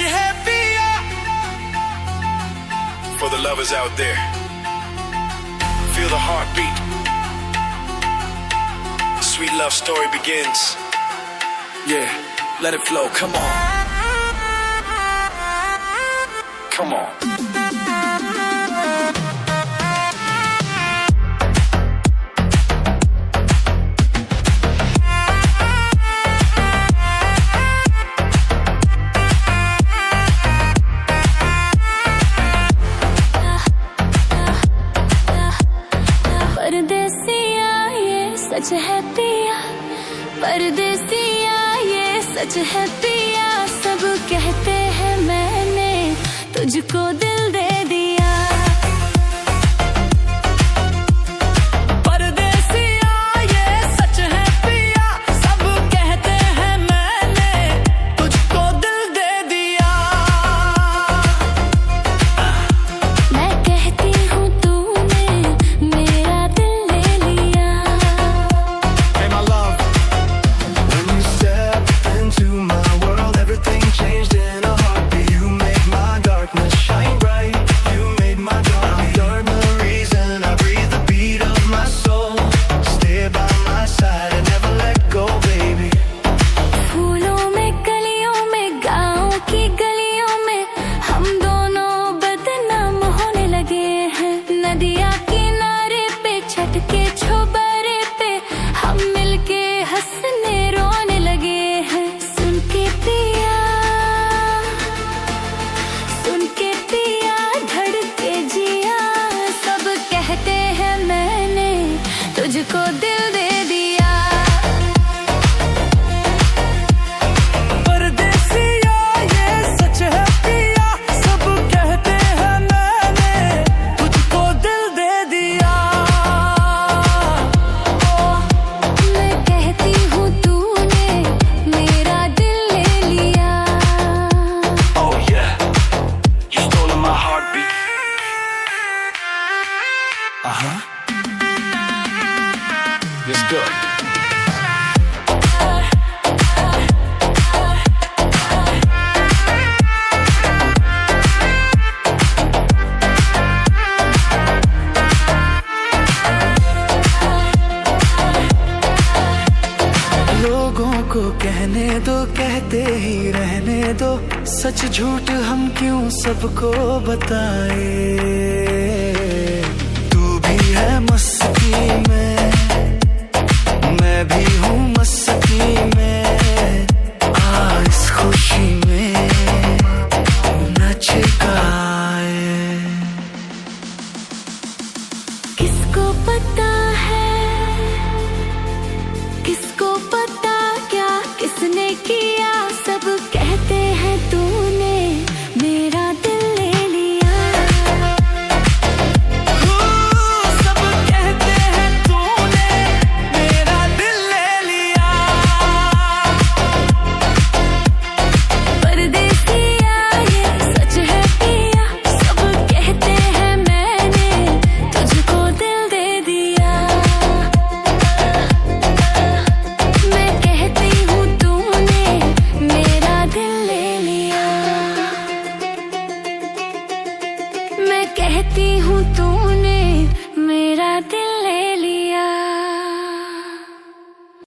you're. For the lovers out there, feel the heartbeat. Sweet love story begins. Yeah, let it flow. Come on. Come on. सच है पिया परदेसिया ये सच है पिया सब कहते हैं मैंने तुझको छोबरे पे हम मिलके हंसने रोने को कहने दो, कहते ही रहने दो। सच झूठ हम क्यों सबको बताए? तू भी है मस्ती मैं। भी हूँ मस्ती में, आज खुशी में नच गाए। किसको पता है? किसको पता क्या किसने किया सब? कहती हूँ तूने मेरा दिल ले